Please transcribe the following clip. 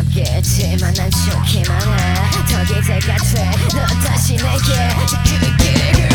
어렵겠지만 난 좋기만 해더 기대가 돼너 다시 내게. 죽기